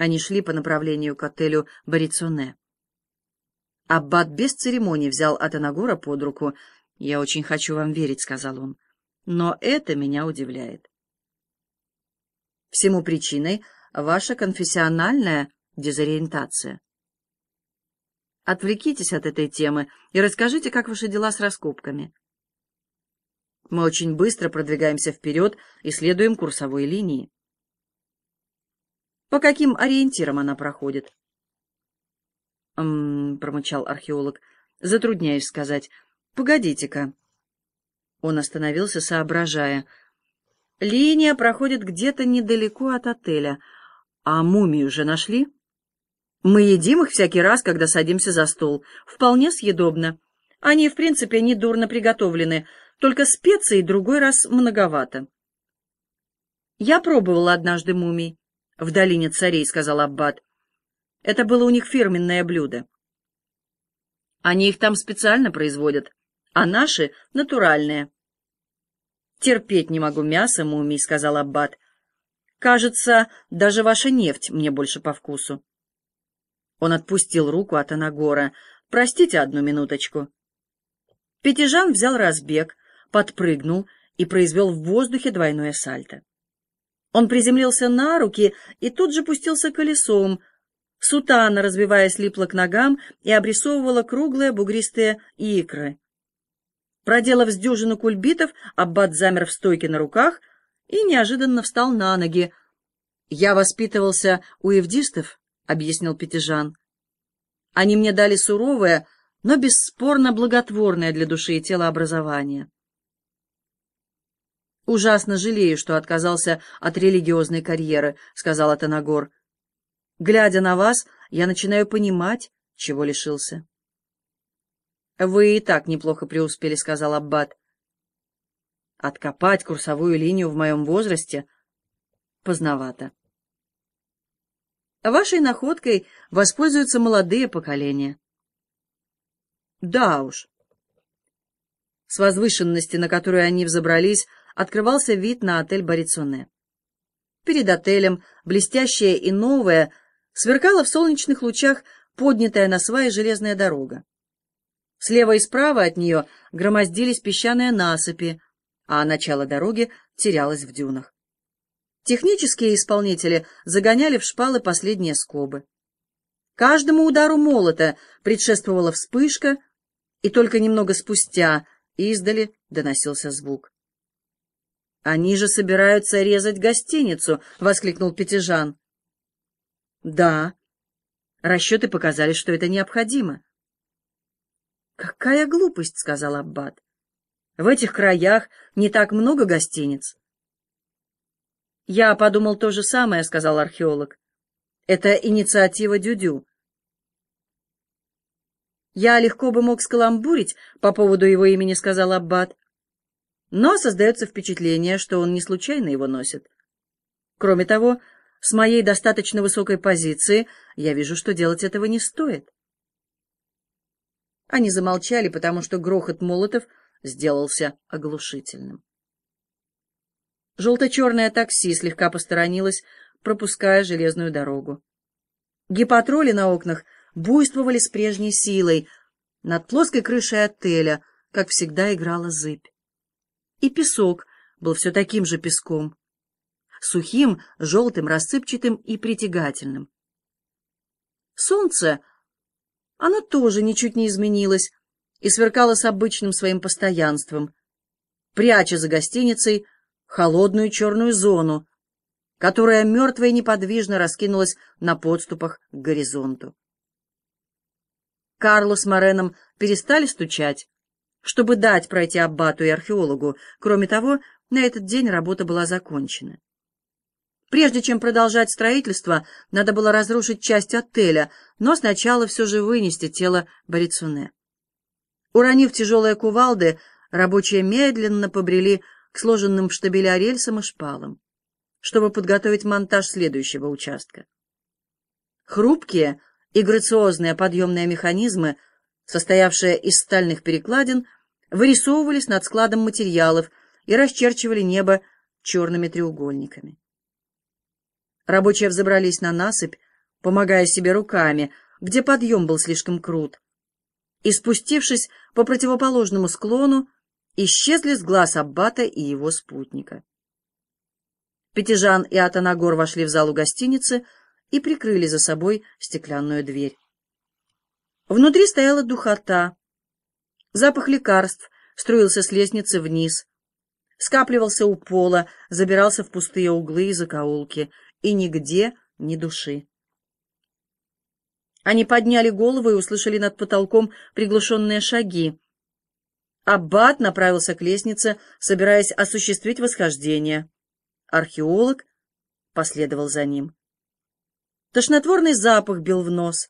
Они шли по направлению к отелю Борицоне. Аббат без церемоний взял Атанагора под руку. «Я очень хочу вам верить», — сказал он, — «но это меня удивляет». Всему причиной ваша конфессиональная дезориентация. Отвлекитесь от этой темы и расскажите, как ваши дела с раскопками. Мы очень быстро продвигаемся вперед и следуем курсовой линии. По каким ориентирам она проходит? Промычал археолог. «Затрудняюсь сказать. Погодите-ка». Он остановился, соображая. «Линия проходит где-то недалеко от отеля. А мумию уже нашли?» «Мы едим их всякий раз, когда садимся за стол. Вполне съедобно. Они, в принципе, недурно приготовлены, только специй другой раз многовато». «Я пробовала однажды мумий в долине царей», — сказал Аббат. «Это было у них фирменное блюдо». «Они их там специально производят, а наши — натуральные». «Терпеть не могу мясо мумий», — сказал Аббат. «Кажется, даже ваша нефть мне больше по вкусу». Он отпустил руку от Анагора. «Простите одну минуточку». Пятижан взял разбег, подпрыгнул и произвел в воздухе двойное сальто. Он приземлился на руки и тут же пустился колесом. Сутана, разбиваясь, липла к ногам и обрисовывала круглые бугристые икры. Проделав с дюжину кульбитов, аббат замер в стойке на руках и неожиданно встал на ноги. «Я воспитывался у евдистов», — объяснил Пятижан. «Они мне дали суровое, но бесспорно благотворное для души и тела образование. «Ужасно жалею, что отказался от религиозной карьеры», — сказал Атанагор. «Глядя на вас, я начинаю понимать, чего лишился». «Вы и так неплохо преуспели», — сказал Аббат. «Откопать курсовую линию в моем возрасте поздновато». Вашей находкой воспользуются молодые поколения. Да уж. С возвышенности, на которую они взобрались, открывался вид на отель Борицоне. Перед отелем, блестящая и новая, сверкала в солнечных лучах поднятая на сваи железная дорога. Слева и справа от нее громоздились песчаные насыпи, а начало дороги терялось в дюнах. Технические исполнители загоняли в шпалы последние скобы. Каждому удару молота предшествовала вспышка, и только немного спустя издали доносился звук. «Они же собираются резать гостиницу!» — воскликнул Пятижан. «Да. Расчеты показали, что это необходимо». «Какая глупость!» — сказал Аббат. «В этих краях не так много гостиниц». «Я подумал то же самое», — сказал археолог. «Это инициатива Дюдю». «Я легко бы мог скаламбурить по поводу его имени», — сказал Аббат. Но создается впечатление, что он не случайно его носит. Кроме того, с моей достаточно высокой позиции я вижу, что делать этого не стоит. Они замолчали, потому что грохот молотов сделался оглушительным. Желто-черное такси слегка посторонилось, пропуская железную дорогу. Гипатроли на окнах буйствовали с прежней силой. Над плоской крышей отеля, как всегда, играла зыбь и песок был все таким же песком, сухим, желтым, рассыпчатым и притягательным. Солнце, оно тоже ничуть не изменилось и сверкало с обычным своим постоянством, пряча за гостиницей холодную черную зону, которая мертво и неподвижно раскинулась на подступах к горизонту. Карло с Мореном перестали стучать, чтобы дать пройти аббату и археологу. Кроме того, на этот день работа была закончена. Прежде чем продолжать строительство, надо было разрушить часть отеля, но сначала все же вынести тело Борицуне. Уронив тяжелые кувалды, рабочие медленно побрели к сложенным в штабеля рельсам и шпалам, чтобы подготовить монтаж следующего участка. Хрупкие и грациозные подъемные механизмы — состоявшие из стальных перекладин, вырисовывались над складом материалов и расчерчивали небо черными треугольниками. Рабочие взобрались на насыпь, помогая себе руками, где подъем был слишком крут. И, спустившись по противоположному склону, исчезли с глаз Аббата и его спутника. Пятижан и Атанагор вошли в залу гостиницы и прикрыли за собой стеклянную дверь. Внутри стояла духота. Запах лекарств струился с лестницы вниз, скапливался у пола, забирался в пустые углы и закоулки, и нигде ни души. Они подняли голову и услышали над потолком приглушенные шаги. Аббат направился к лестнице, собираясь осуществить восхождение. Археолог последовал за ним. Тошнотворный запах бил в нос,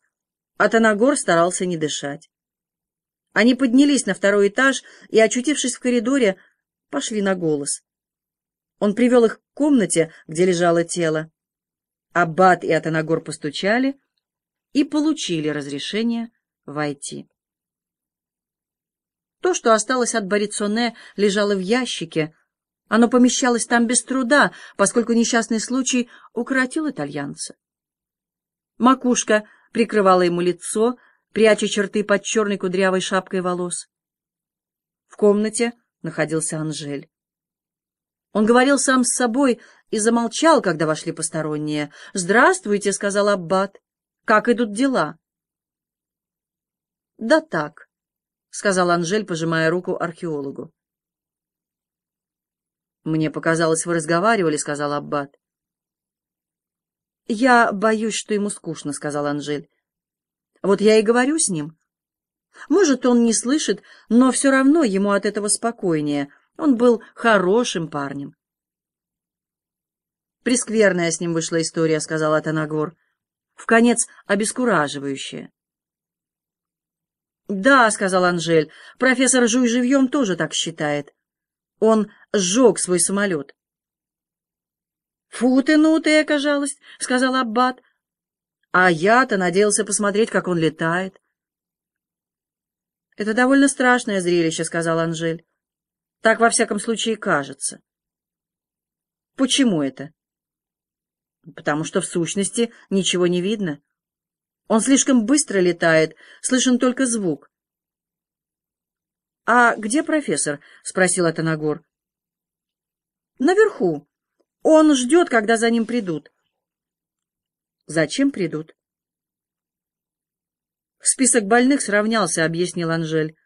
а Танагор старался не дышать. Они поднялись на второй этаж и, очутившись в коридоре, пошли на голос. Он привел их к комнате, где лежало тело. Аббат и Атанагор постучали и получили разрешение войти. То, что осталось от Борицоне, лежало в ящике. Оно помещалось там без труда, поскольку несчастный случай укоротил итальянца. Макушка прикрывала ему лицо, пряча черты под черной кудрявой шапкой волос. В комнате находился Анжель. Он говорил сам с собой и замолчал, когда вошли посторонние. «Здравствуйте», — сказал Аббат. «Как идут дела?» «Да так», — сказал Анжель, пожимая руку археологу. «Мне показалось, вы разговаривали», — сказал Аббат. «Я боюсь, что ему скучно», — сказал Анжель. «Вот я и говорю с ним. Может, он не слышит, но все равно ему от этого спокойнее. Он был хорошим парнем». «Прескверная с ним вышла история», — сказал Атанагор. «В конец обескураживающая». «Да», — сказал Анжель, — «профессор Жуй живьем тоже так считает. Он сжег свой самолет». «Фу ты, ну жалость», — сказал Аббат. «А я-то надеялся посмотреть, как он летает». «Это довольно страшное зрелище», — сказал Анжель. «Так, во всяком случае, кажется». «Почему это?» «Потому что, в сущности, ничего не видно. Он слишком быстро летает, слышен только звук». «А где профессор?» — спросил Атанагор. «Наверху», он ждет, когда за ним придут. Зачем придут? Список больных сравнялся, объяснил Анжель.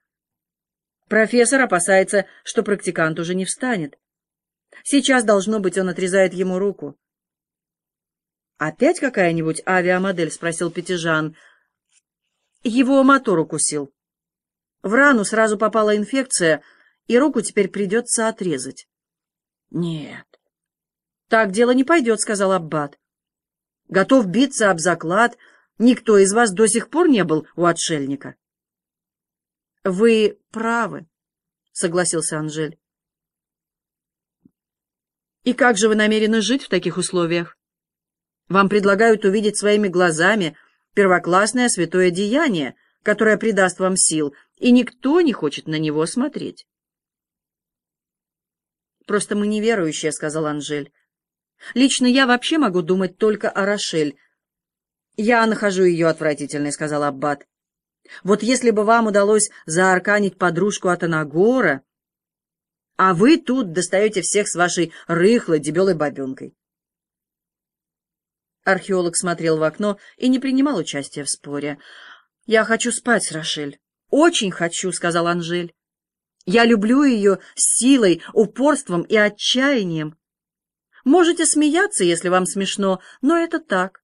Профессор опасается, что практикант уже не встанет. Сейчас, должно быть, он отрезает ему руку. «Опять какая-нибудь авиамодель?» — спросил Пятижан. Его мотор укусил. В рану сразу попала инфекция, и руку теперь придется отрезать. «Нет, «Так дело не пойдет», — сказал Аббат. «Готов биться об заклад. Никто из вас до сих пор не был у отшельника». «Вы правы», — согласился Анжель. «И как же вы намерены жить в таких условиях? Вам предлагают увидеть своими глазами первоклассное святое деяние, которое придаст вам сил, и никто не хочет на него смотреть». «Просто мы неверующие», — сказал Анжель. Лично я вообще могу думать только о Рошель. Я нахожу ее отвратительной, — сказал Аббат. Вот если бы вам удалось заарканить подружку от Анагора, а вы тут достаете всех с вашей рыхлой, дебелой бабенкой. Археолог смотрел в окно и не принимал участия в споре. «Я хочу спать с Рошель. Очень хочу», — сказал Анжель. «Я люблю ее силой, упорством и отчаянием. Можете смеяться, если вам смешно, но это так.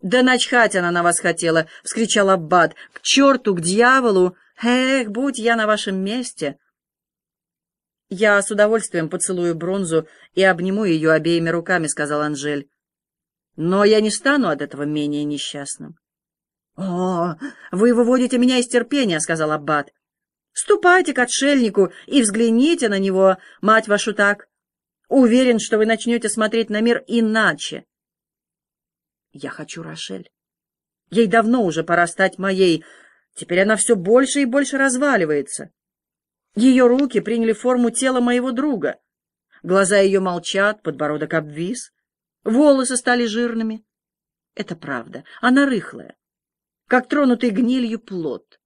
«Да начхать она на вас хотела!» — вскричал Аббат. «К черту, к дьяволу! Эх, будь я на вашем месте!» «Я с удовольствием поцелую бронзу и обниму ее обеими руками», — сказал Анжель. «Но я не стану от этого менее несчастным». «О, вы выводите меня из терпения», — сказал Аббат. «Ступайте к отшельнику и взгляните на него, мать вашу так, Уверен, что вы начнете смотреть на мир иначе. Я хочу Рошель. Ей давно уже пора стать моей. Теперь она все больше и больше разваливается. Ее руки приняли форму тела моего друга. Глаза ее молчат, подбородок обвис, волосы стали жирными. Это правда. Она рыхлая, как тронутый гнилью плод.